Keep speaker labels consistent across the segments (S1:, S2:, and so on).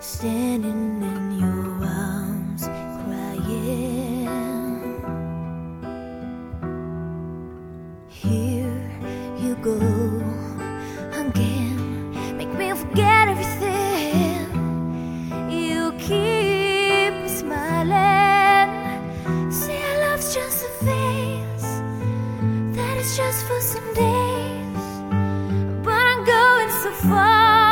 S1: standing in your arms, crying. Here you go again, make me forget everything. You keep smiling. Say our love's just a phase, that it's just for some days. But I'm going so far,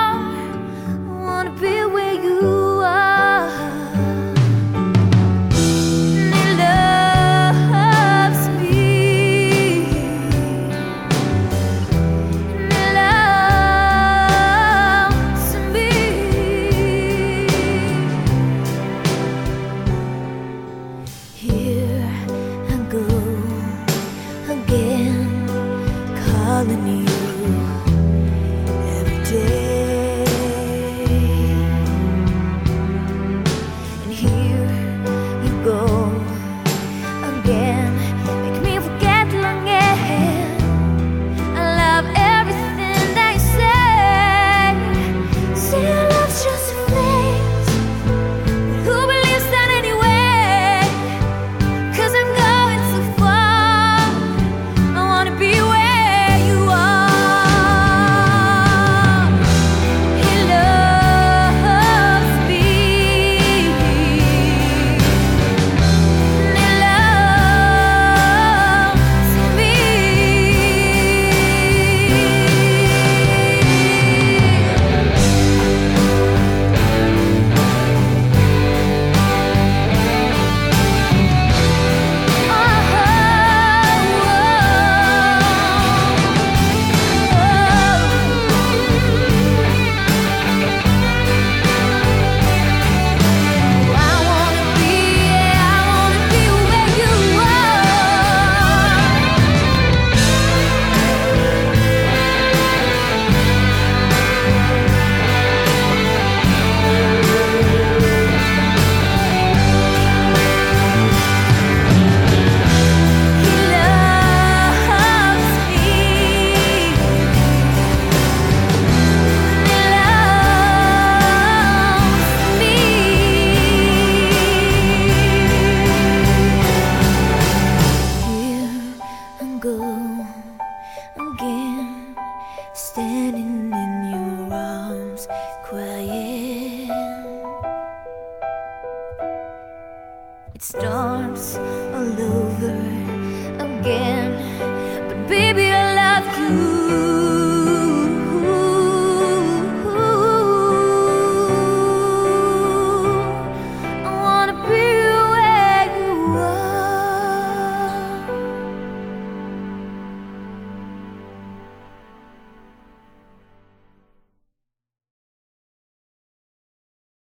S1: It starts all over again, but baby, I love you.